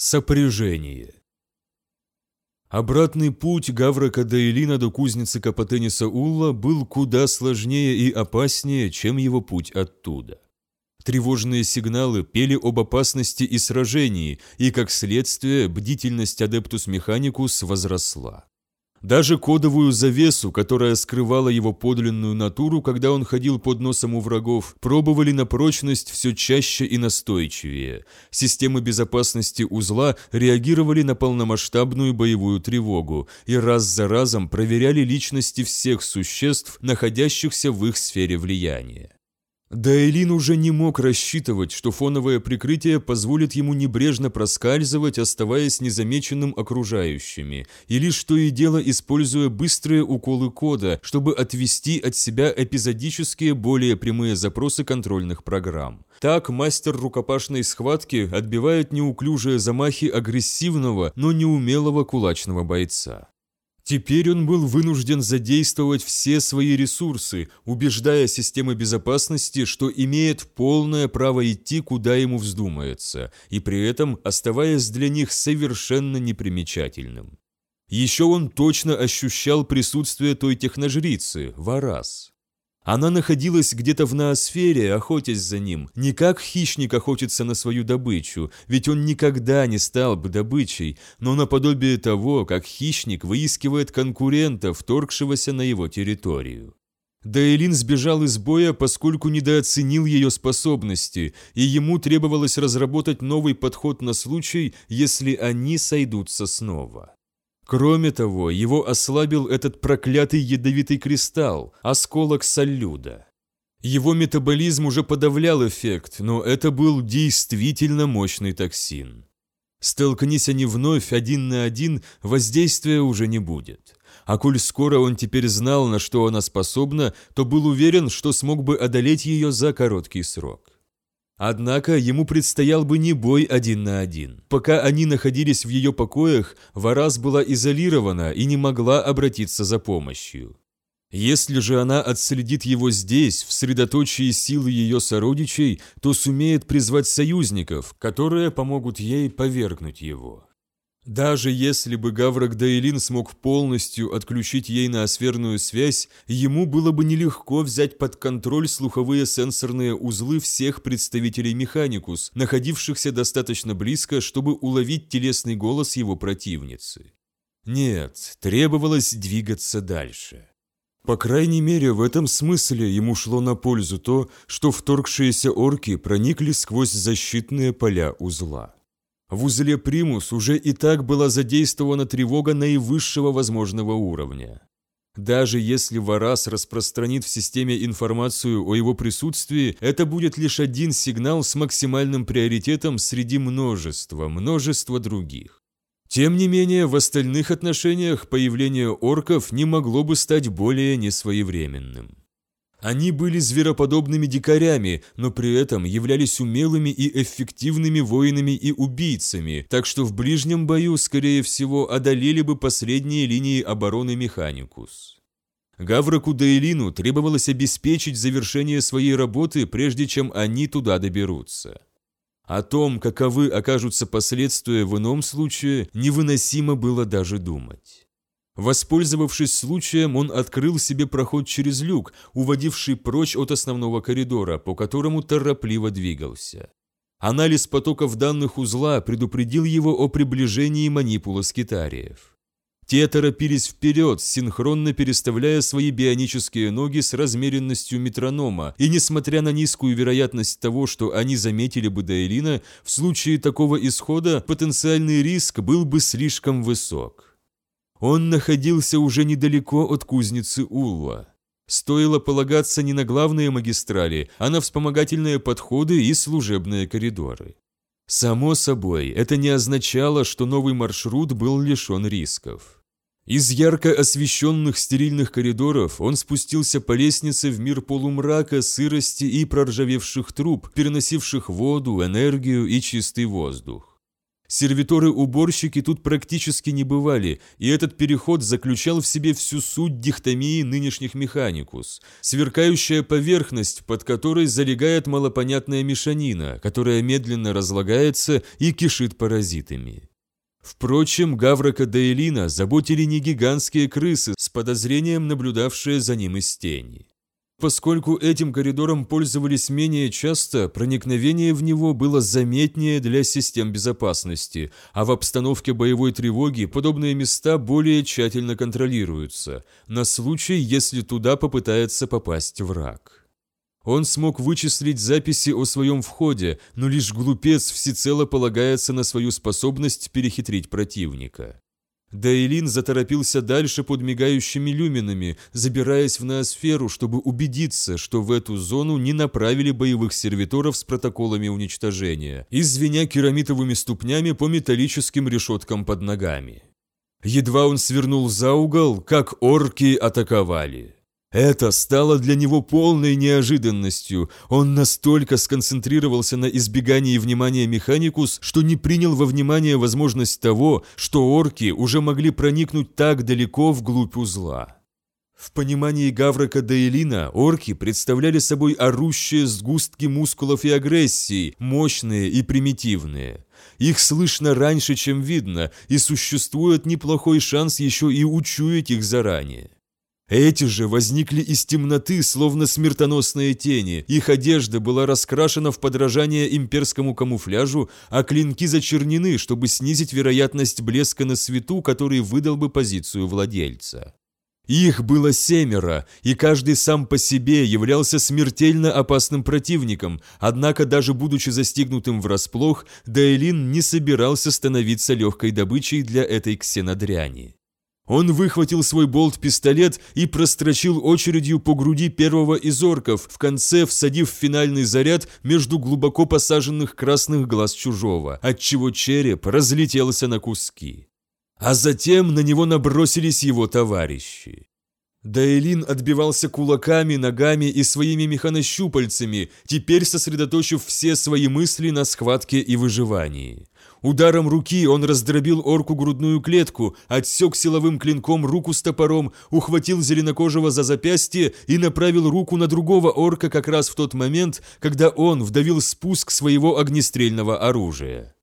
Сопряжение. Обратный путь Гаврака Даэлина до кузницы Капотениса Улла был куда сложнее и опаснее, чем его путь оттуда. Тревожные сигналы пели об опасности и сражении, и, как следствие, бдительность Адептус Механикус возросла. Даже кодовую завесу, которая скрывала его подлинную натуру, когда он ходил под носом у врагов, пробовали на прочность все чаще и настойчивее. Системы безопасности узла реагировали на полномасштабную боевую тревогу и раз за разом проверяли личности всех существ, находящихся в их сфере влияния. Дайлин уже не мог рассчитывать, что фоновое прикрытие позволит ему небрежно проскальзывать, оставаясь незамеченным окружающими, и лишь то и дело используя быстрые уколы кода, чтобы отвести от себя эпизодические более прямые запросы контрольных программ. Так мастер рукопашной схватки отбивает неуклюжие замахи агрессивного, но неумелого кулачного бойца. Теперь он был вынужден задействовать все свои ресурсы, убеждая системы безопасности, что имеет полное право идти, куда ему вздумается, и при этом оставаясь для них совершенно непримечательным. Еще он точно ощущал присутствие той техножрицы, Варас. Она находилась где-то в ноосфере, охотясь за ним, не как хищник охотится на свою добычу, ведь он никогда не стал бы добычей, но наподобие того, как хищник выискивает конкурента, вторгшегося на его территорию. Дейлин сбежал из боя, поскольку недооценил ее способности, и ему требовалось разработать новый подход на случай, если они сойдутся снова. Кроме того, его ослабил этот проклятый ядовитый кристалл, осколок салюда. Его метаболизм уже подавлял эффект, но это был действительно мощный токсин. Столкнись они вновь один на один, воздействия уже не будет. А коль скоро он теперь знал, на что она способна, то был уверен, что смог бы одолеть ее за короткий срок. Однако ему предстоял бы не бой один на один. Пока они находились в ее покоях, Варас была изолирована и не могла обратиться за помощью. Если же она отследит его здесь, в средоточии силы ее сородичей, то сумеет призвать союзников, которые помогут ей повергнуть его. Даже если бы Гаврок Дейлин смог полностью отключить ей ноосферную связь, ему было бы нелегко взять под контроль слуховые сенсорные узлы всех представителей Механикус, находившихся достаточно близко, чтобы уловить телесный голос его противницы. Нет, требовалось двигаться дальше. По крайней мере, в этом смысле ему шло на пользу то, что вторгшиеся орки проникли сквозь защитные поля узла. В узле «Примус» уже и так была задействована тревога наивысшего возможного уровня. Даже если Варас распространит в системе информацию о его присутствии, это будет лишь один сигнал с максимальным приоритетом среди множества, множества других. Тем не менее, в остальных отношениях появление орков не могло бы стать более несвоевременным. Они были звероподобными дикарями, но при этом являлись умелыми и эффективными воинами и убийцами, так что в ближнем бою, скорее всего, одолели бы последние линии обороны Механикус. Гавроку Дейлину требовалось обеспечить завершение своей работы, прежде чем они туда доберутся. О том, каковы окажутся последствия в ином случае, невыносимо было даже думать. Воспользовавшись случаем, он открыл себе проход через люк, уводивший прочь от основного коридора, по которому торопливо двигался. Анализ потоков данных узла предупредил его о приближении манипула скитариев. Те торопились вперед, синхронно переставляя свои бионические ноги с размеренностью метронома, и несмотря на низкую вероятность того, что они заметили бы Дайлина, в случае такого исхода потенциальный риск был бы слишком высок. Он находился уже недалеко от кузницы Улла. Стоило полагаться не на главные магистрали, а на вспомогательные подходы и служебные коридоры. Само собой, это не означало, что новый маршрут был лишен рисков. Из ярко освещенных стерильных коридоров он спустился по лестнице в мир полумрака, сырости и проржавевших труб, переносивших воду, энергию и чистый воздух. Сервиторы-уборщики тут практически не бывали, и этот переход заключал в себе всю суть дихтомии нынешних механикус. Сверкающая поверхность, под которой залегает малопонятная мешанина, которая медленно разлагается и кишит паразитами. Впрочем, Гаврока Дейлина заботили не гигантские крысы, с подозрением наблюдавшие за ним из тени. Поскольку этим коридором пользовались менее часто, проникновение в него было заметнее для систем безопасности, а в обстановке боевой тревоги подобные места более тщательно контролируются, на случай, если туда попытается попасть враг. Он смог вычислить записи о своем входе, но лишь глупец всецело полагается на свою способность перехитрить противника. Дайлин заторопился дальше под мигающими люминами, забираясь в ноосферу, чтобы убедиться, что в эту зону не направили боевых сервиторов с протоколами уничтожения, и звеня керамитовыми ступнями по металлическим решеткам под ногами. Едва он свернул за угол, как орки атаковали. Это стало для него полной неожиданностью. Он настолько сконцентрировался на избегании внимания Механикус, что не принял во внимание возможность того, что орки уже могли проникнуть так далеко вглубь узла. В понимании Гаврока Дейлина орки представляли собой орущие сгустки мускулов и агрессии, мощные и примитивные. Их слышно раньше, чем видно, и существует неплохой шанс еще и учуять их заранее. Эти же возникли из темноты, словно смертоносные тени. Их одежда была раскрашена в подражание имперскому камуфляжу, а клинки зачернены, чтобы снизить вероятность блеска на свету, который выдал бы позицию владельца. Их было семеро, и каждый сам по себе являлся смертельно опасным противником, однако даже будучи застигнутым врасплох, Дейлин не собирался становиться легкой добычей для этой ксенодряни. Он выхватил свой болт-пистолет и прострочил очередью по груди первого из орков, в конце всадив финальный заряд между глубоко посаженных красных глаз чужого, отчего череп разлетелся на куски. А затем на него набросились его товарищи. Даэлин отбивался кулаками, ногами и своими механощупальцами, теперь сосредоточив все свои мысли на схватке и выживании. Ударом руки он раздробил орку грудную клетку, отсек силовым клинком руку с топором, ухватил зеленокожего за запястье и направил руку на другого орка как раз в тот момент, когда он вдавил спуск своего огнестрельного оружия.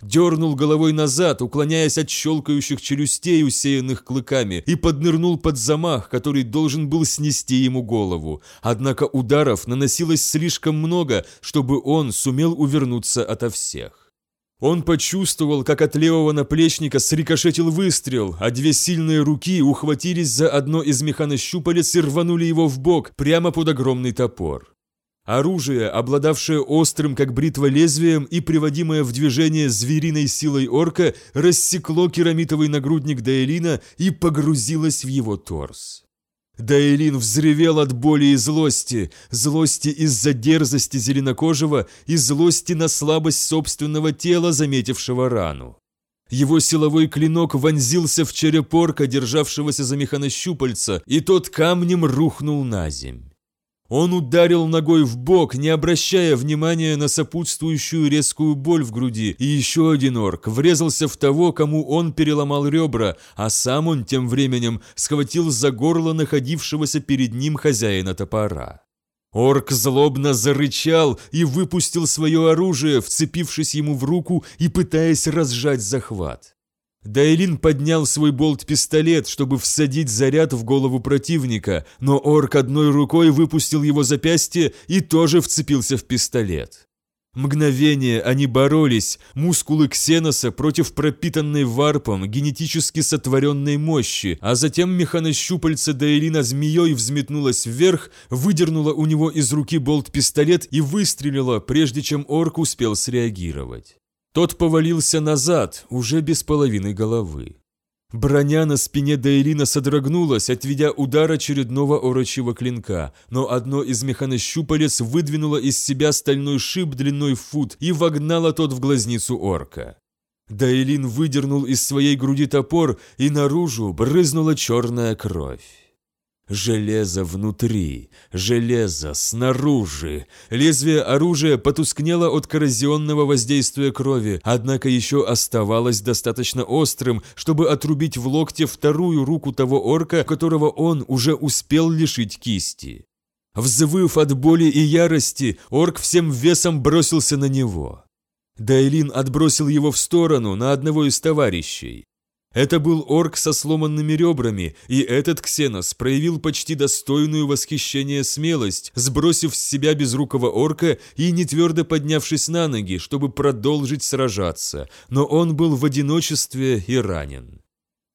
Дернул головой назад, уклоняясь от щелкающих челюстей, усеянных клыками, и поднырнул под замах, который должен был снести ему голову. Однако ударов наносилось слишком много, чтобы он сумел увернуться ото всех. Он почувствовал, как от левого наплечника срикошетил выстрел, а две сильные руки ухватились за одно из механощупалец и рванули его в бок, прямо под огромный топор. Оружие, обладавшее острым, как бритва, лезвием и приводимое в движение звериной силой орка, рассекло керамитовый нагрудник Дейлина и погрузилось в его торс. Дайлин взревел от боли и злости, злости из-за дерзости зеленокожего и злости на слабость собственного тела, заметившего рану. Его силовой клинок вонзился в черепорка, державшегося за механощупальца, и тот камнем рухнул на земь. Он ударил ногой в бок, не обращая внимания на сопутствующую резкую боль в груди, и еще один орк врезался в того, кому он переломал ребра, а сам он тем временем схватил за горло находившегося перед ним хозяина топора. Орк злобно зарычал и выпустил свое оружие, вцепившись ему в руку и пытаясь разжать захват. Дайлин поднял свой болт-пистолет, чтобы всадить заряд в голову противника, но орк одной рукой выпустил его запястье и тоже вцепился в пистолет. Мгновение они боролись, мускулы Ксеноса против пропитанной варпом генетически сотворенной мощи, а затем механощупальце Дайлина змеей взметнулась вверх, выдернула у него из руки болт-пистолет и выстрелила, прежде чем орк успел среагировать. Тот повалился назад, уже без половины головы. Броня на спине Дейлина содрогнулась, отведя удар очередного орочьего клинка, но одно из механощупалец выдвинуло из себя стальной шип длиной в фут и вогнало тот в глазницу орка. Дейлин выдернул из своей груди топор, и наружу брызнула черная кровь. Железо внутри, железо снаружи. Лезвие оружия потускнело от коррозионного воздействия крови, однако еще оставалось достаточно острым, чтобы отрубить в локте вторую руку того орка, которого он уже успел лишить кисти. Взвыв от боли и ярости, орк всем весом бросился на него. Дайлин отбросил его в сторону на одного из товарищей. Это был орк со сломанными ребрами, и этот ксенос проявил почти достойную восхищение смелость, сбросив с себя безрукого орка и не твердо поднявшись на ноги, чтобы продолжить сражаться, но он был в одиночестве и ранен.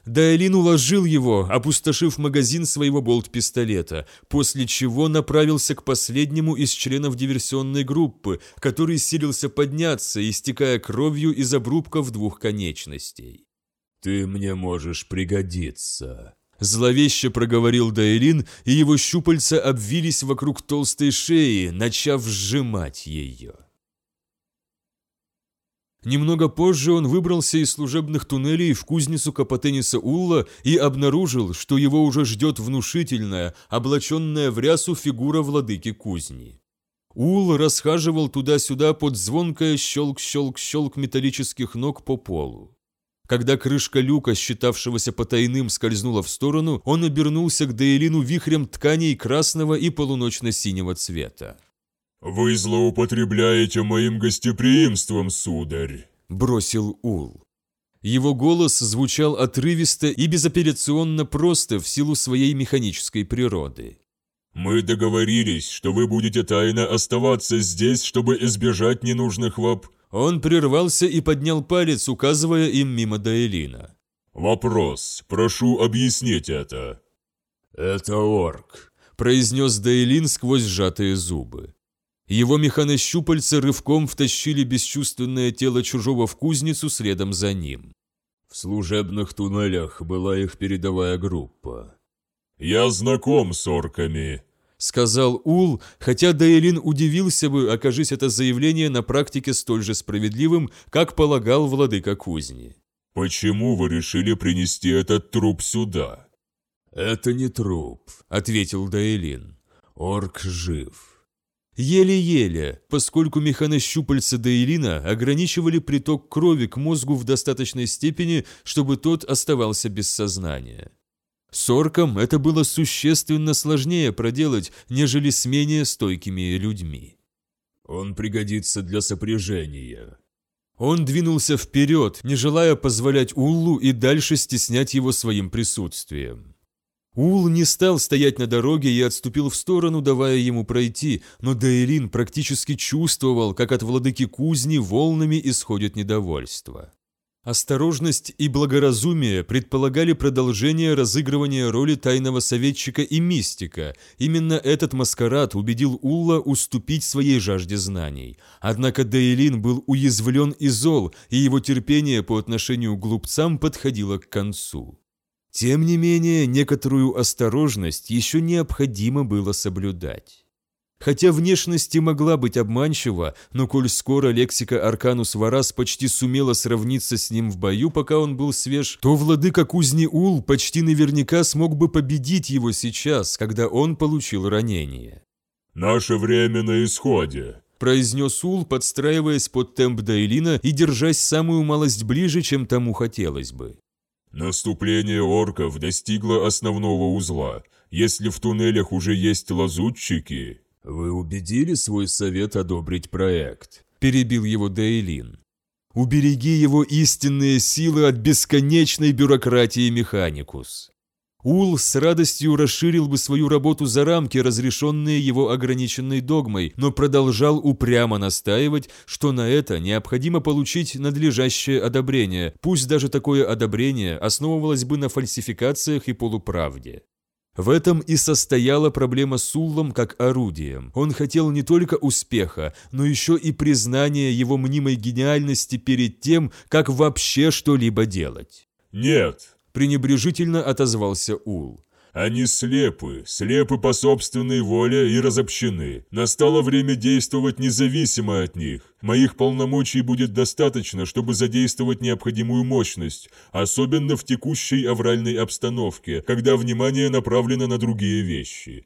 Дайлин уложил его, опустошив магазин своего болт-пистолета, после чего направился к последнему из членов диверсионной группы, который силился подняться, истекая кровью из обрубков двух конечностей. «Ты мне можешь пригодиться», – зловеще проговорил Дайлин, и его щупальца обвились вокруг толстой шеи, начав сжимать ее. Немного позже он выбрался из служебных туннелей в кузницу Капотениса Улла и обнаружил, что его уже ждет внушительная, облаченная в рясу фигура владыки кузни. Ул расхаживал туда-сюда под звонкое щелк-щелк-щелк металлических ног по полу. Когда крышка люка, считавшегося потайным, скользнула в сторону, он обернулся к Дейлину вихрем тканей красного и полуночно-синего цвета. «Вы злоупотребляете моим гостеприимством, сударь», – бросил Ул. Его голос звучал отрывисто и безапелляционно просто в силу своей механической природы. «Мы договорились, что вы будете тайно оставаться здесь, чтобы избежать ненужных воп...» Он прервался и поднял палец, указывая им мимо Даэлина. «Вопрос. Прошу объяснить это». «Это орк», – произнес Даэлин сквозь сжатые зубы. Его механощупальца рывком втащили бесчувственное тело чужого в кузницу следом за ним. В служебных туннелях была их передовая группа. «Я знаком с орками», — сказал Ул, хотя Дейлин удивился бы, окажись это заявление на практике столь же справедливым, как полагал владыка кузни. «Почему вы решили принести этот труп сюда?» «Это не труп», — ответил Дейлин. «Орк жив». Еле-еле, поскольку механощупальца Дейлина ограничивали приток крови к мозгу в достаточной степени, чтобы тот оставался без сознания. С орком это было существенно сложнее проделать, нежели с менее стойкими людьми. «Он пригодится для сопряжения». Он двинулся вперед, не желая позволять Уллу и дальше стеснять его своим присутствием. Ул не стал стоять на дороге и отступил в сторону, давая ему пройти, но Дейлин практически чувствовал, как от владыки кузни волнами исходит недовольство. Осторожность и благоразумие предполагали продолжение разыгрывания роли тайного советчика и мистика. Именно этот маскарад убедил Улла уступить своей жажде знаний. Однако Дейлин был уязвлен и зол, и его терпение по отношению к глупцам подходило к концу. Тем не менее, некоторую осторожность еще необходимо было соблюдать. Хотя внешность и могла быть обманчива, но коль скоро лексика Арканус Варас почти сумела сравниться с ним в бою, пока он был свеж, то владыка кузни Ул почти наверняка смог бы победить его сейчас, когда он получил ранение. «Наше время на исходе», – произнес Ул, подстраиваясь под темп Дайлина и держась самую малость ближе, чем тому хотелось бы. Наступление орков достигло основного узла. Если в туннелях уже есть лазутчики... Вы убедили свой совет одобрить проект? Перебил его Дейлин. Убереги его истинные силы от бесконечной бюрократии Механикус. Ул с радостью расширил бы свою работу за рамки, разрешенные его ограниченной догмой, но продолжал упрямо настаивать, что на это необходимо получить надлежащее одобрение, пусть даже такое одобрение основывалось бы на фальсификациях и полуправде. В этом и состояла проблема с Уллом как орудием. Он хотел не только успеха, но еще и признания его мнимой гениальности перед тем, как вообще что-либо делать. «Нет», пренебрежительно отозвался Ул. Они слепы, слепы по собственной воле и разобщены. Настало время действовать независимо от них. Моих полномочий будет достаточно, чтобы задействовать необходимую мощность, особенно в текущей авральной обстановке, когда внимание направлено на другие вещи.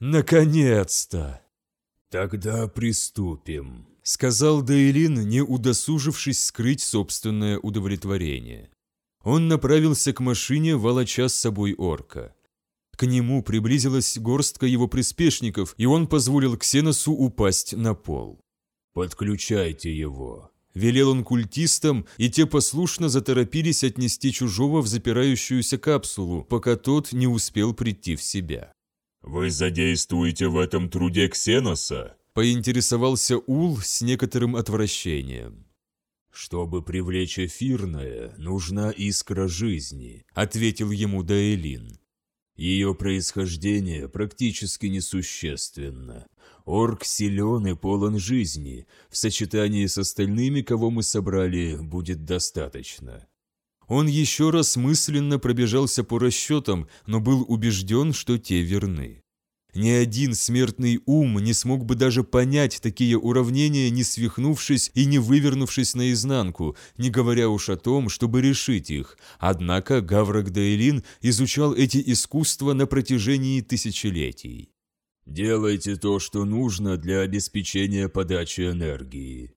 Наконец-то! Тогда приступим, сказал Дейлин, не удосужившись скрыть собственное удовлетворение. Он направился к машине, волоча с собой орка. К нему приблизилась горстка его приспешников, и он позволил Ксеносу упасть на пол. «Подключайте его», – велел он культистам, и те послушно заторопились отнести чужого в запирающуюся капсулу, пока тот не успел прийти в себя. «Вы задействуете в этом труде Ксеноса?» – поинтересовался Ул с некоторым отвращением. «Чтобы привлечь эфирное, нужна искра жизни», – ответил ему Даэлин. «Ее происхождение практически несущественно. Орк силен и полон жизни. В сочетании с остальными, кого мы собрали, будет достаточно». Он еще раз мысленно пробежался по расчетам, но был убежден, что те верны. Ни один смертный ум не смог бы даже понять такие уравнения, не свихнувшись и не вывернувшись наизнанку, не говоря уж о том, чтобы решить их. Однако Гаврок Дейлин изучал эти искусства на протяжении тысячелетий. «Делайте то, что нужно для обеспечения подачи энергии»,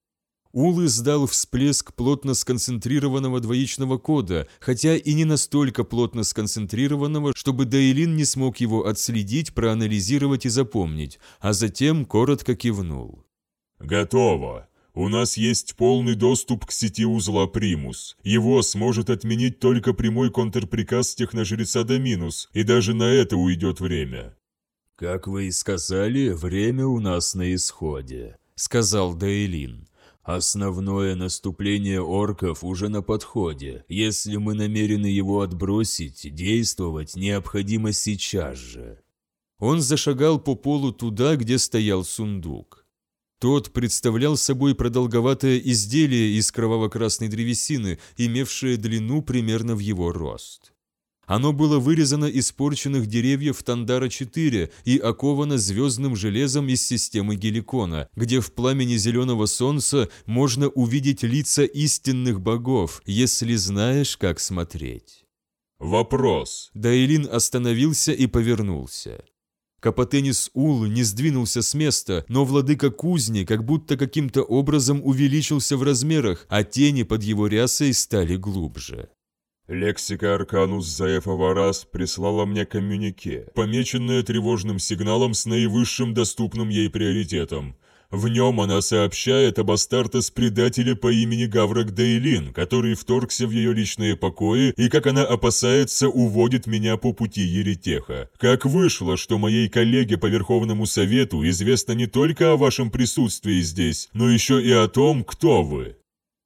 Ул издал всплеск плотно сконцентрированного двоичного кода, хотя и не настолько плотно сконцентрированного, чтобы Дейлин не смог его отследить, проанализировать и запомнить, а затем коротко кивнул. «Готово. У нас есть полный доступ к сети узла Примус. Его сможет отменить только прямой контрприказ техножреца Доминус, и даже на это уйдет время». «Как вы и сказали, время у нас на исходе», — сказал Дейлин. Основное наступление орков уже на подходе. Если мы намерены его отбросить, действовать необходимо сейчас же. Он зашагал по полу туда, где стоял сундук. Тот представлял собой продолговатое изделие из кроваво-красной древесины, имевшее длину примерно в его рост. Оно было вырезано из порченных деревьев Тандара-4 и оковано звездным железом из системы Геликона, где в пламени зеленого солнца можно увидеть лица истинных богов, если знаешь, как смотреть. «Вопрос!» Дайлин остановился и повернулся. Капотенис Ул не сдвинулся с места, но владыка кузни как будто каким-то образом увеличился в размерах, а тени под его рясой стали глубже. Лексика Арканус Заефа прислала мне коммюнике, помеченное тревожным сигналом с наивысшим доступным ей приоритетом. В нем она сообщает об Астартес-предателе по имени Гаврак Дейлин, который вторгся в ее личные покои и, как она опасается, уводит меня по пути Еретеха. Как вышло, что моей коллеге по Верховному Совету известно не только о вашем присутствии здесь, но еще и о том, кто вы.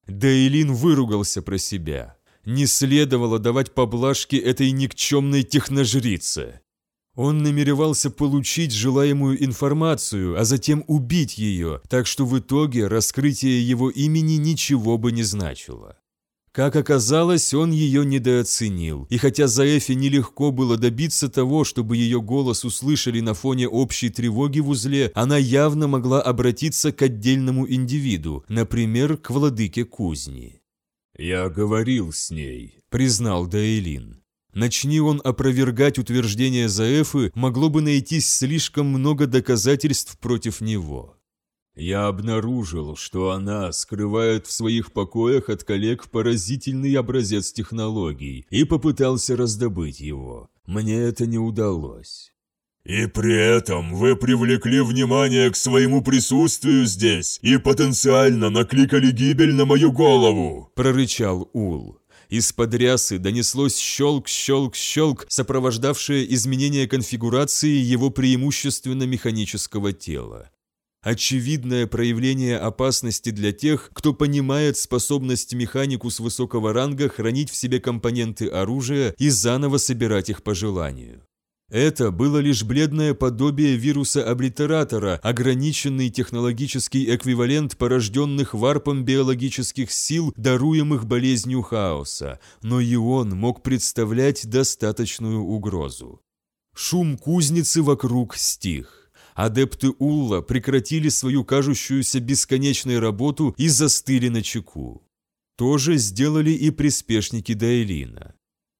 Дейлин выругался про себя. Не следовало давать поблажки этой никчемной техножрице. Он намеревался получить желаемую информацию, а затем убить ее, так что в итоге раскрытие его имени ничего бы не значило. Как оказалось, он ее недооценил, и хотя Заэфе нелегко было добиться того, чтобы ее голос услышали на фоне общей тревоги в узле, она явно могла обратиться к отдельному индивиду, например, к владыке кузни. «Я говорил с ней», — признал Дейлин. Начни он опровергать утверждение Заэфы, могло бы найтись слишком много доказательств против него. Я обнаружил, что она скрывает в своих покоях от коллег поразительный образец технологий и попытался раздобыть его. Мне это не удалось. «И при этом вы привлекли внимание к своему присутствию здесь и потенциально накликали гибель на мою голову!» – прорычал Ул. Из-под рясы донеслось щелк-щелк-щелк, сопровождавшее изменение конфигурации его преимущественно механического тела. Очевидное проявление опасности для тех, кто понимает способность механику с высокого ранга хранить в себе компоненты оружия и заново собирать их по желанию. Это было лишь бледное подобие вируса-облитератора, ограниченный технологический эквивалент порожденных варпом биологических сил, даруемых болезнью хаоса, но и он мог представлять достаточную угрозу. Шум кузницы вокруг стих. Адепты Улла прекратили свою кажущуюся бесконечной работу и застыли на чеку. То же сделали и приспешники Дайлина.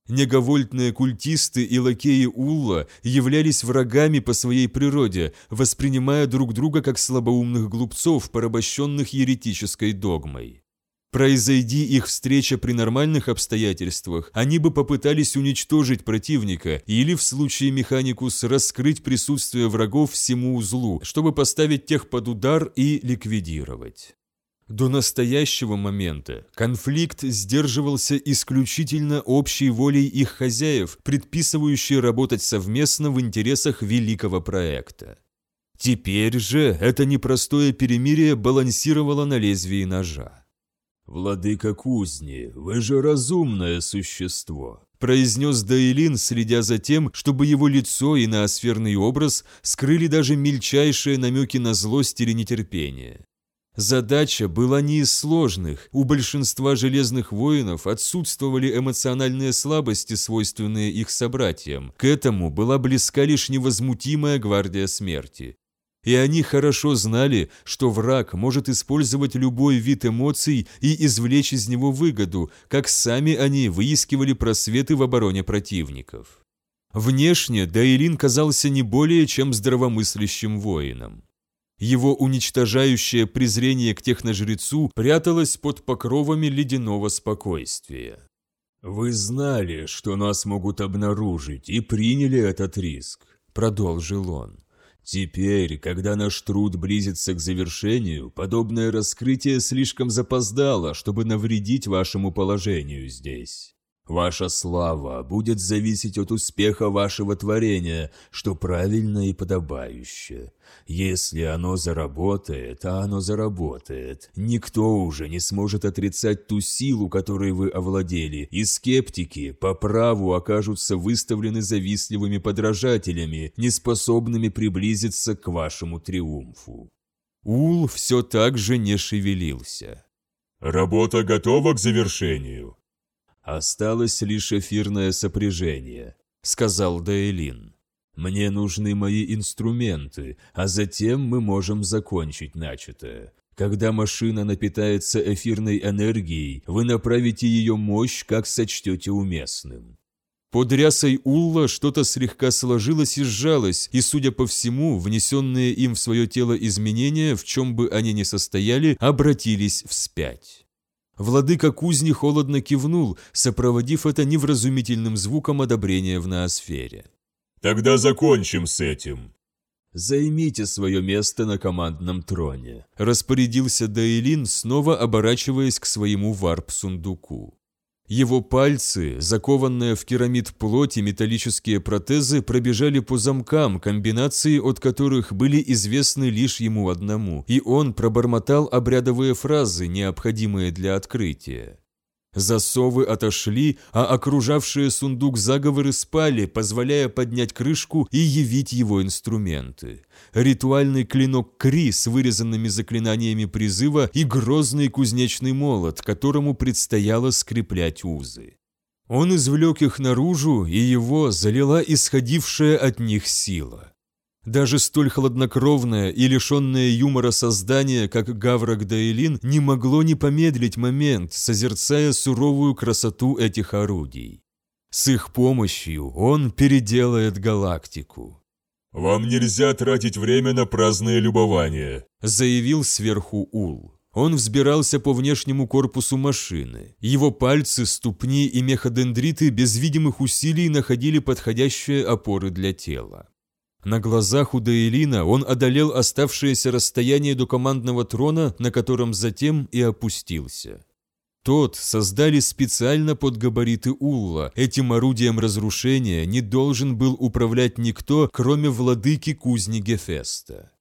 Неговольтные культисты и лакеи Улла являлись врагами по своей природе, воспринимая друг друга как слабоумных глупцов, порабощенных еретической догмой. Произойди их встреча при нормальных обстоятельствах, они бы попытались уничтожить противника или, в случае Механикус, раскрыть присутствие врагов всему узлу, чтобы поставить тех под удар и ликвидировать. До настоящего момента конфликт сдерживался исключительно общей волей их хозяев, предписывающей работать совместно в интересах великого проекта. Теперь же это непростое перемирие балансировало на лезвии ножа. «Владыка кузни, вы же разумное существо», произнес Dailin, следя за тем, чтобы его лицо и ноосферный образ скрыли даже мельчайшие намеки на злость или нетерпение. Задача была не из сложных, у большинства железных воинов отсутствовали эмоциональные слабости, свойственные их собратьям. К этому была близка лишь невозмутимая гвардия смерти. И они хорошо знали, что враг может использовать любой вид эмоций и извлечь из него выгоду, как сами они выискивали просветы в обороне противников. Внешне Дайлин казался не более чем здравомыслящим воином. Его уничтожающее презрение к техножрецу пряталось под покровами ледяного спокойствия. «Вы знали, что нас могут обнаружить, и приняли этот риск», — продолжил он. Теперь, когда наш труд близится к завершению, подобное раскрытие слишком запоздало, чтобы навредить вашему положению здесь. Ваша слава будет зависеть от успеха вашего творения, что правильно и подобающе. Если оно заработает, а оно заработает, никто уже не сможет отрицать ту силу, которой вы овладели, и скептики по праву окажутся выставлены завистливыми подражателями, неспособными приблизиться к вашему триумфу. Ул все так же не шевелился. «Работа готова к завершению», «Осталось лишь эфирное сопряжение», — сказал Дейлин. «Мне нужны мои инструменты, а затем мы можем закончить начатое. Когда машина напитается эфирной энергией, вы направите ее мощь, как сочтете уместным». Под рясой Улла что-то слегка сложилось и сжалось, и, судя по всему, внесенные им в свое тело изменения, в чем бы они ни состояли, обратились вспять. Владыка кузни холодно кивнул, сопроводив это невразумительным звуком одобрения в ноосфере. «Тогда закончим с этим». «Займите свое место на командном троне», – распорядился Дейлин, снова оборачиваясь к своему варп-сундуку. Его пальцы, закованные в керамид плоть и металлические протезы, пробежали по замкам, комбинации от которых были известны лишь ему одному, и он пробормотал обрядовые фразы, необходимые для открытия. Засовы отошли, а окружавшие сундук заговоры спали, позволяя поднять крышку и явить его инструменты. Ритуальный клинок Кри с вырезанными заклинаниями призыва и грозный кузнечный молот, которому предстояло скреплять узы. Он извлек их наружу, и его залила исходившая от них сила. Даже столь хладнокровное и лишенное юмора создание, как Гаврак Дейлин, не могло не помедлить момент, созерцая суровую красоту этих орудий. С их помощью он переделает галактику. «Вам нельзя тратить время на праздное любование», заявил сверху Ул. Он взбирался по внешнему корпусу машины. Его пальцы, ступни и меходендриты без видимых усилий находили подходящие опоры для тела. На глазах у Дейлина он одолел оставшееся расстояние до командного трона, на котором затем и опустился. Тот создали специально под габариты Улла. Этим орудием разрушения не должен был управлять никто, кроме владыки кузни Гефеста.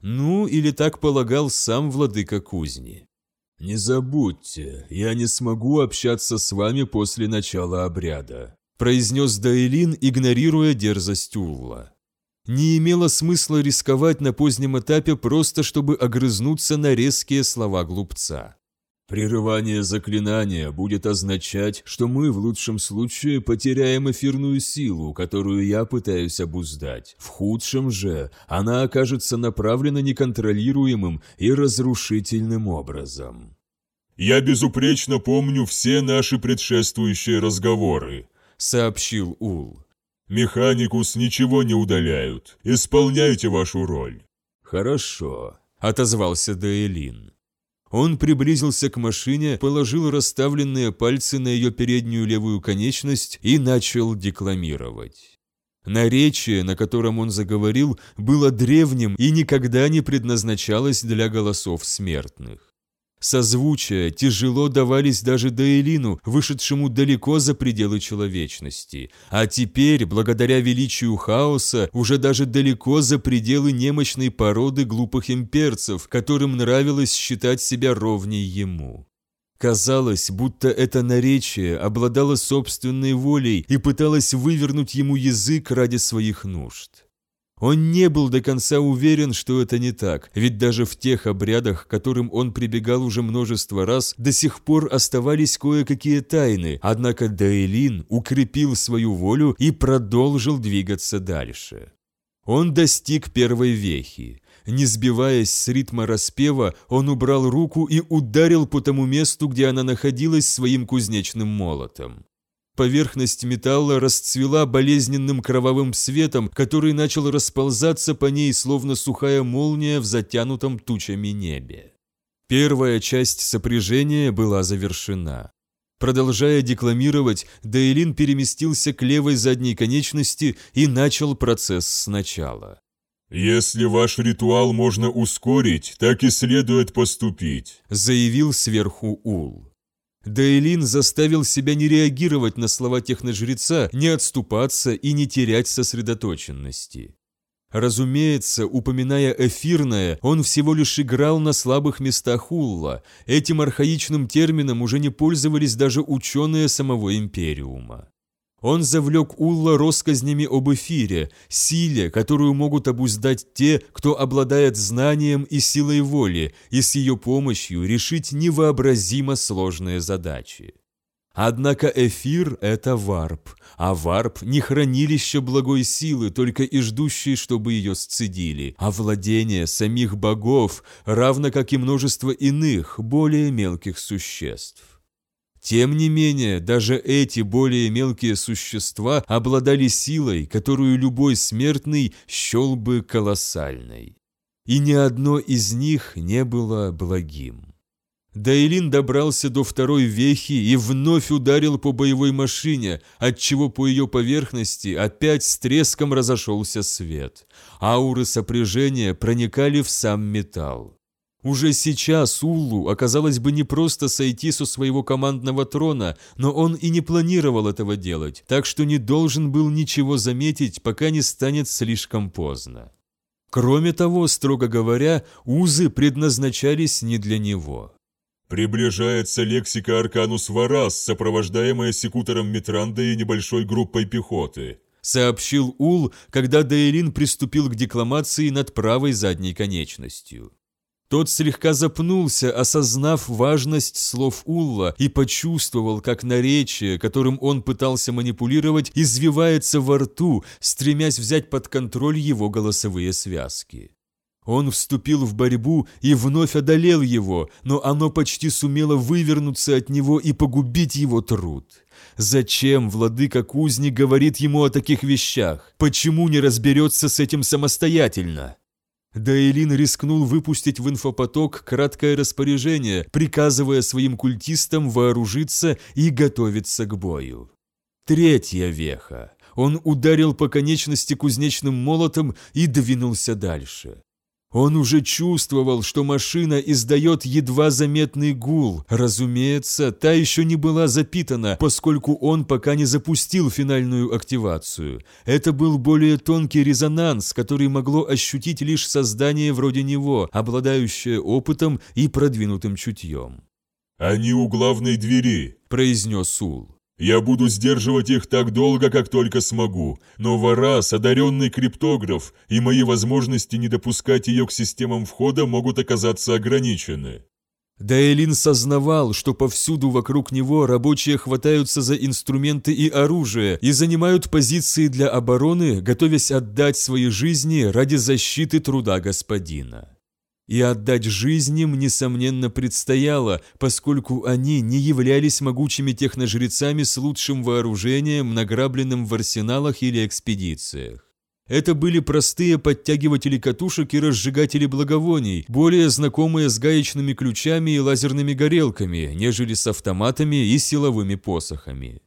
Ну, или так полагал сам владыка кузни. «Не забудьте, я не смогу общаться с вами после начала обряда», произнес Даэлин, игнорируя дерзость Улла. Не имело смысла рисковать на позднем этапе просто, чтобы огрызнуться на резкие слова глупца. Прерывание заклинания будет означать, что мы в лучшем случае потеряем эфирную силу, которую я пытаюсь обуздать. В худшем же она окажется направлена неконтролируемым и разрушительным образом. «Я безупречно помню все наши предшествующие разговоры», — сообщил Ул. «Механикус ничего не удаляют. Исполняйте вашу роль». «Хорошо», — отозвался Дейлин. Он приблизился к машине, положил расставленные пальцы на ее переднюю левую конечность и начал декламировать. Наречие, на котором он заговорил, было древним и никогда не предназначалось для голосов смертных. Созвучия тяжело давались даже Дейлину, вышедшему далеко за пределы человечности, а теперь, благодаря величию хаоса, уже даже далеко за пределы немощной породы глупых имперцев, которым нравилось считать себя ровней ему. Казалось, будто это наречие обладало собственной волей и пыталось вывернуть ему язык ради своих нужд. Он не был до конца уверен, что это не так, ведь даже в тех обрядах, к которым он прибегал уже множество раз, до сих пор оставались кое-какие тайны, однако Дейлин укрепил свою волю и продолжил двигаться дальше. Он достиг первой вехи. Не сбиваясь с ритма распева, он убрал руку и ударил по тому месту, где она находилась своим кузнечным молотом. Поверхность металла расцвела болезненным кровавым светом, который начал расползаться по ней, словно сухая молния в затянутом тучами небе. Первая часть сопряжения была завершена. Продолжая декламировать, Дейлин переместился к левой задней конечности и начал процесс сначала. «Если ваш ритуал можно ускорить, так и следует поступить», заявил сверху Ул. Дейлин заставил себя не реагировать на слова техножреца, не отступаться и не терять сосредоточенности. Разумеется, упоминая эфирное, он всего лишь играл на слабых местах Улла. Этим архаичным термином уже не пользовались даже ученые самого Империума. Он завлек Улла россказнями об эфире, силе, которую могут обуздать те, кто обладает знанием и силой воли, и с ее помощью решить невообразимо сложные задачи. Однако эфир – это варп, а варп – не хранилище благой силы, только и ждущей, чтобы ее сцедили, а владение самих богов, равно как и множество иных, более мелких существ. Тем не менее, даже эти более мелкие существа обладали силой, которую любой смертный счел бы колоссальной. И ни одно из них не было благим. Дайлин добрался до второй вехи и вновь ударил по боевой машине, отчего по ее поверхности опять с треском разошелся свет. Ауры сопряжения проникали в сам металл. Уже сейчас Уллу оказалось бы не просто сойти со своего командного трона, но он и не планировал этого делать, так что не должен был ничего заметить, пока не станет слишком поздно. Кроме того, строго говоря, узы предназначались не для него. «Приближается лексика Арканус Варас, сопровождаемая секутором Митранда и небольшой группой пехоты», сообщил Ул, когда Дейлин приступил к декламации над правой задней конечностью. Тот слегка запнулся, осознав важность слов Улла, и почувствовал, как наречие, которым он пытался манипулировать, извивается во рту, стремясь взять под контроль его голосовые связки. Он вступил в борьбу и вновь одолел его, но оно почти сумело вывернуться от него и погубить его труд. Зачем владыка кузни говорит ему о таких вещах? Почему не разберется с этим самостоятельно? Дейлин рискнул выпустить в инфопоток краткое распоряжение, приказывая своим культистам вооружиться и готовиться к бою. Третья веха. Он ударил по конечности кузнечным молотом и двинулся дальше. Он уже чувствовал, что машина издает едва заметный гул. Разумеется, та еще не была запитана, поскольку он пока не запустил финальную активацию. Это был более тонкий резонанс, который могло ощутить лишь создание вроде него, обладающее опытом и продвинутым чутьем. «Они у главной двери», – произнес Сул. Я буду сдерживать их так долго, как только смогу, но Варас – одаренный криптограф, и мои возможности не допускать ее к системам входа могут оказаться ограничены». Даэлин сознавал, что повсюду вокруг него рабочие хватаются за инструменты и оружие и занимают позиции для обороны, готовясь отдать свои жизни ради защиты труда господина. И отдать жизнь им, несомненно, предстояло, поскольку они не являлись могучими техножрецами с лучшим вооружением, награбленным в арсеналах или экспедициях. Это были простые подтягиватели катушек и разжигатели благовоний, более знакомые с гаечными ключами и лазерными горелками, нежели с автоматами и силовыми посохами.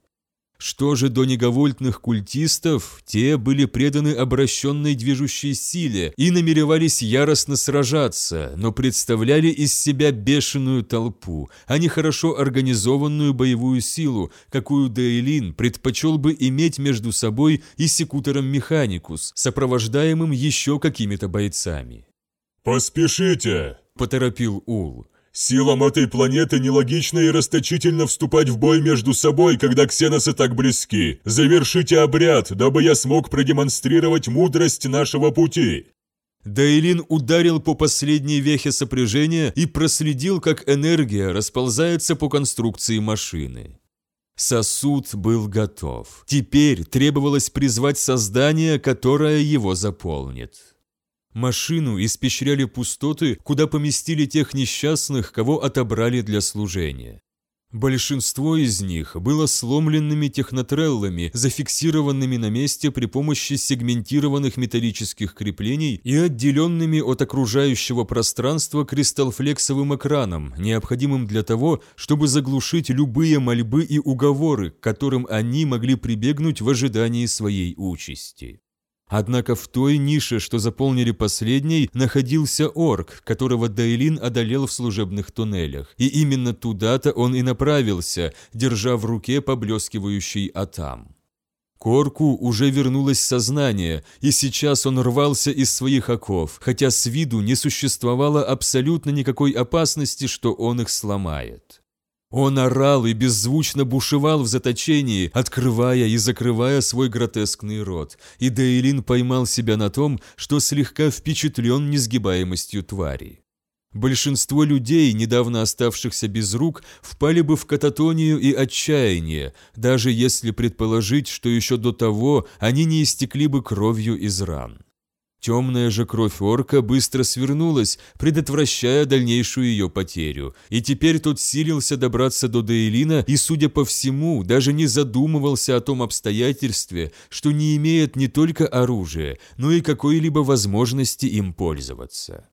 Что же до неговольтных культистов, те были преданы обращенной движущей силе и намеревались яростно сражаться, но представляли из себя бешеную толпу, а не хорошо организованную боевую силу, какую Дейлин предпочел бы иметь между собой и секутором Механикус, сопровождаемым еще какими-то бойцами. «Поспешите!» – поторопил Ул. Силам этой планеты нелогично и расточительно вступать в бой между собой, когда ксеносы так близки. Завершите обряд, дабы я смог продемонстрировать мудрость нашего пути». Дайлин ударил по последней вехе сопряжения и проследил, как энергия расползается по конструкции машины. Сосуд был готов. Теперь требовалось призвать создание, которое его заполнит. Машину испещряли пустоты, куда поместили тех несчастных, кого отобрали для служения. Большинство из них было сломленными технотреллами, зафиксированными на месте при помощи сегментированных металлических креплений и отделенными от окружающего пространства кристаллфлексовым экраном, необходимым для того, чтобы заглушить любые мольбы и уговоры, к которым они могли прибегнуть в ожидании своей участи. Однако в той нише, что заполнили последней, находился орк, которого Дайлин одолел в служебных туннелях. И именно туда-то он и направился, держа в руке поблескивающий атам. Корку уже вернулось сознание, и сейчас он рвался из своих оков, хотя с виду не существовало абсолютно никакой опасности, что он их сломает. Он орал и беззвучно бушевал в заточении, открывая и закрывая свой гротескный рот, и Дейлин поймал себя на том, что слегка впечатлен несгибаемостью твари. Большинство людей, недавно оставшихся без рук, впали бы в кататонию и отчаяние, даже если предположить, что еще до того они не истекли бы кровью из ран. Темная же кровь орка быстро свернулась, предотвращая дальнейшую ее потерю, и теперь тот силился добраться до Дейлина и, судя по всему, даже не задумывался о том обстоятельстве, что не имеет не только оружия, но и какой-либо возможности им пользоваться.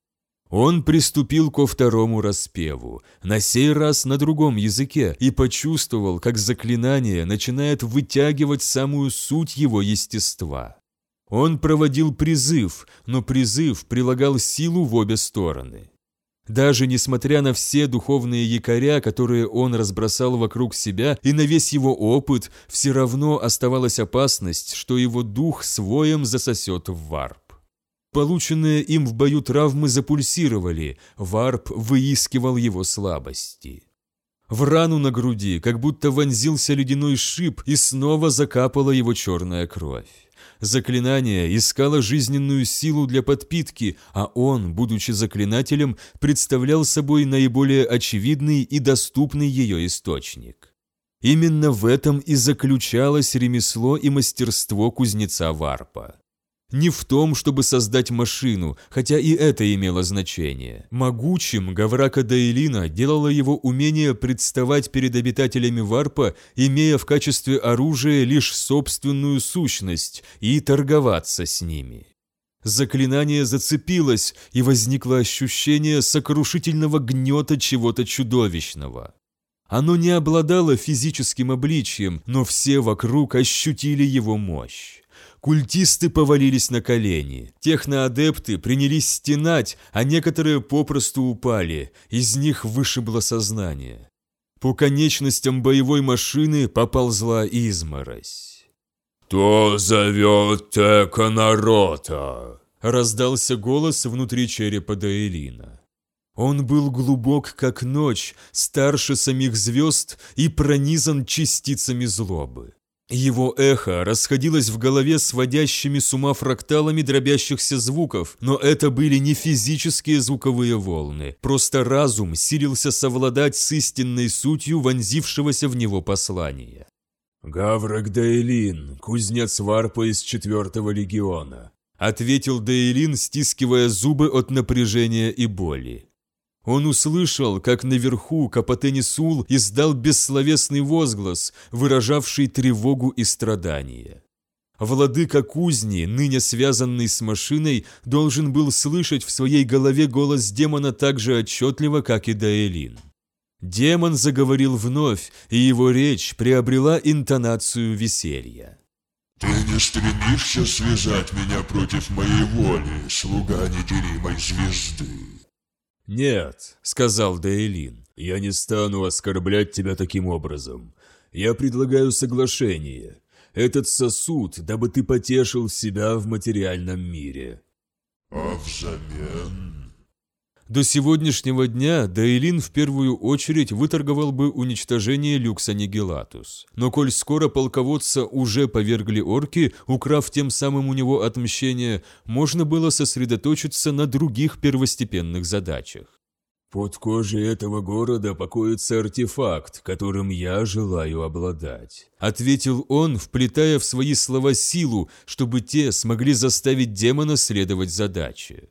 Он приступил ко второму распеву, на сей раз на другом языке, и почувствовал, как заклинание начинает вытягивать самую суть его естества. Он проводил призыв, но призыв прилагал силу в обе стороны. Даже несмотря на все духовные якоря, которые он разбросал вокруг себя, и на весь его опыт, все равно оставалась опасность, что его дух своем засосет в варп. Полученные им в бою травмы запульсировали, варп выискивал его слабости. В рану на груди как будто вонзился ледяной шип, и снова закапала его черная кровь. Заклинание искало жизненную силу для подпитки, а он, будучи заклинателем, представлял собой наиболее очевидный и доступный ее источник. Именно в этом и заключалось ремесло и мастерство кузнеца Варпа. Не в том, чтобы создать машину, хотя и это имело значение. Могучим Гаврака Дейлина делало его умение представать перед обитателями Варпа, имея в качестве оружия лишь собственную сущность, и торговаться с ними. Заклинание зацепилось, и возникло ощущение сокрушительного гнета чего-то чудовищного. Оно не обладало физическим обличием, но все вокруг ощутили его мощь. Культисты повалились на колени. Техноадепты принялись стенать, а некоторые попросту упали. Из них вышибло сознание. По конечностям боевой машины поползла изморозь. «Кто зовет Эконарота?» Раздался голос внутри черепа Даэлина. Он был глубок, как ночь, старше самих звезд и пронизан частицами злобы. Его эхо расходилось в голове сводящими с ума фракталами дробящихся звуков, но это были не физические звуковые волны, просто разум силился совладать с истинной сутью вонзившегося в него послания. «Гаврок Дейлин, кузнец варпа из четвертого легиона», ответил Дейлин, стискивая зубы от напряжения и боли. Он услышал, как наверху Капотенисул издал бессловесный возглас, выражавший тревогу и страдания. Владыка кузни, ныне связанный с машиной, должен был слышать в своей голове голос демона так же отчетливо, как и Даэлин. Демон заговорил вновь, и его речь приобрела интонацию веселья. «Ты не стремишься связать меня против моей воли, слуга неделимой звезды?» «Нет», — сказал Дейлин, — «я не стану оскорблять тебя таким образом. Я предлагаю соглашение. Этот сосуд, дабы ты потешил себя в материальном мире». «А взамен?» До сегодняшнего дня Дейлин в первую очередь выторговал бы уничтожение Люкса Нигелатус. Но коль скоро полководца уже повергли орки, украв тем самым у него отмщение, можно было сосредоточиться на других первостепенных задачах. «Под кожей этого города покоится артефакт, которым я желаю обладать», ответил он, вплетая в свои слова силу, чтобы те смогли заставить демона следовать задаче.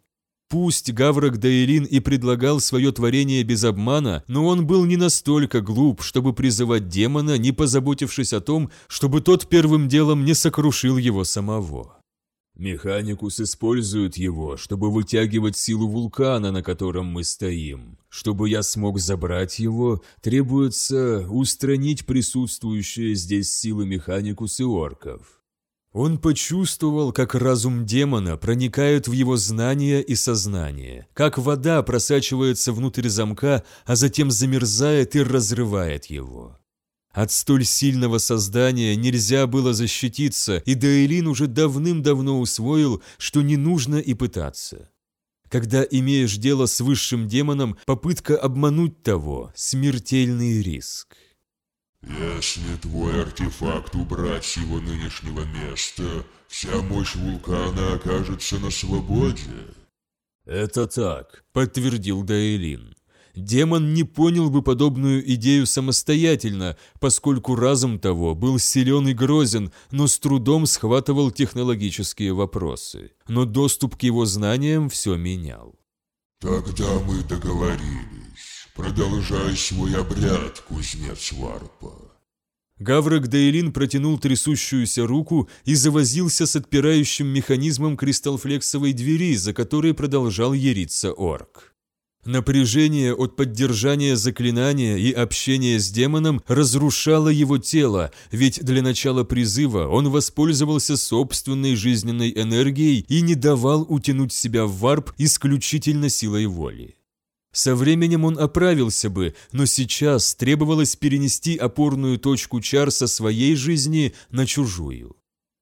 Пусть Гаврок Даэлин и предлагал свое творение без обмана, но он был не настолько глуп, чтобы призывать демона, не позаботившись о том, чтобы тот первым делом не сокрушил его самого. Механикус использует его, чтобы вытягивать силу вулкана, на котором мы стоим. Чтобы я смог забрать его, требуется устранить присутствующие здесь силы Механикус и орков. Он почувствовал, как разум демона проникает в его знание и сознание, как вода просачивается внутрь замка, а затем замерзает и разрывает его. От столь сильного создания нельзя было защититься, и Дейлин уже давным-давно усвоил, что не нужно и пытаться. Когда имеешь дело с высшим демоном, попытка обмануть того – смертельный риск. Если твой артефакт убрать с его нынешнего места, вся мощь вулкана окажется на свободе. Это так, подтвердил Даэлин. Демон не понял бы подобную идею самостоятельно, поскольку разум того был силен и грозен, но с трудом схватывал технологические вопросы. Но доступ к его знаниям все менял. «Тогда мы договорились. Продолжай свой обряд, кузнец Варпа. Гаврок Дейлин протянул трясущуюся руку и завозился с отпирающим механизмом кристаллфлексовой двери, за которой продолжал яриться орк. Напряжение от поддержания заклинания и общения с демоном разрушало его тело, ведь для начала призыва он воспользовался собственной жизненной энергией и не давал утянуть себя в варп исключительно силой воли. Со временем он оправился бы, но сейчас требовалось перенести опорную точку чар со своей жизни на чужую.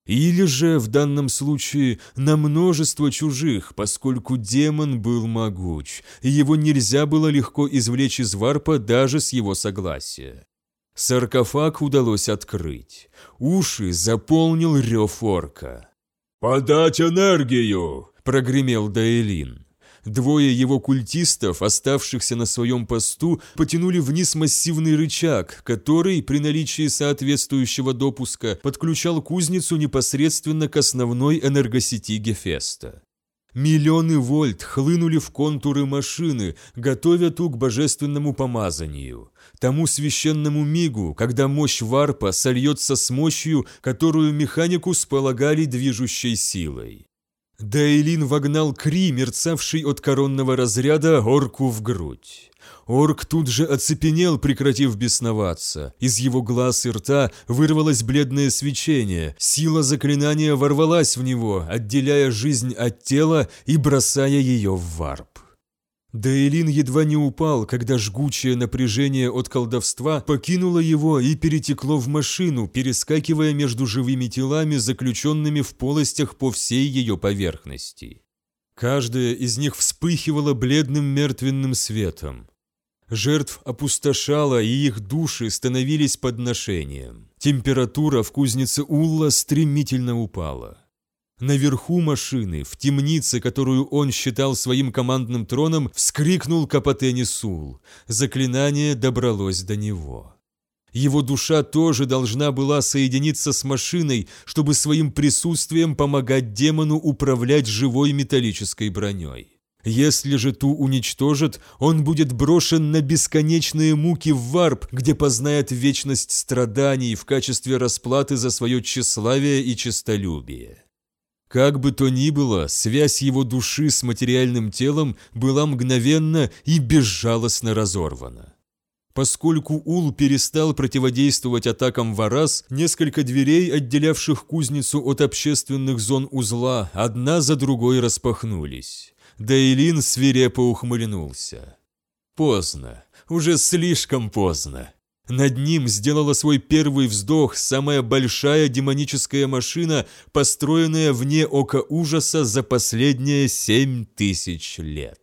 Или же, в данном случае, на множество чужих, поскольку демон был могуч, и его нельзя было легко извлечь из варпа даже с его согласия. Саркофаг удалось открыть. Уши заполнил рев орка. «Подать энергию!» – прогремел Даэлин. Двое его культистов, оставшихся на своем посту, потянули вниз массивный рычаг, который, при наличии соответствующего допуска, подключал кузницу непосредственно к основной энергосети Гефеста. Миллионы вольт хлынули в контуры машины, готовя ту к божественному помазанию, тому священному мигу, когда мощь варпа сольется с мощью, которую механику сполагали движущей силой. Дайлин вогнал Кри, мерцавший от коронного разряда, орку в грудь. Орк тут же оцепенел, прекратив бесноваться. Из его глаз и рта вырвалось бледное свечение. Сила заклинания ворвалась в него, отделяя жизнь от тела и бросая ее в варп. Дейлин едва не упал, когда жгучее напряжение от колдовства покинуло его и перетекло в машину, перескакивая между живыми телами, заключенными в полостях по всей ее поверхности. Каждая из них вспыхивала бледным мертвенным светом. Жертв опустошало, и их души становились подношением. Температура в кузнице Улла стремительно упала. Наверху машины, в темнице, которую он считал своим командным троном, вскрикнул Капотени Сул. Заклинание добралось до него. Его душа тоже должна была соединиться с машиной, чтобы своим присутствием помогать демону управлять живой металлической броней. Если же ту уничтожат, он будет брошен на бесконечные муки в варп, где познает вечность страданий в качестве расплаты за свое тщеславие и честолюбие. Как бы то ни было, связь его души с материальным телом была мгновенно и безжалостно разорвана. Поскольку Ул перестал противодействовать атакам Варас, несколько дверей, отделявших кузницу от общественных зон узла, одна за другой распахнулись. Дейлин свирепо ухмыльнулся. Поздно, уже слишком поздно. Над ним сделала свой первый вздох самая большая демоническая машина, построенная вне ока ужаса за последние семь тысяч лет.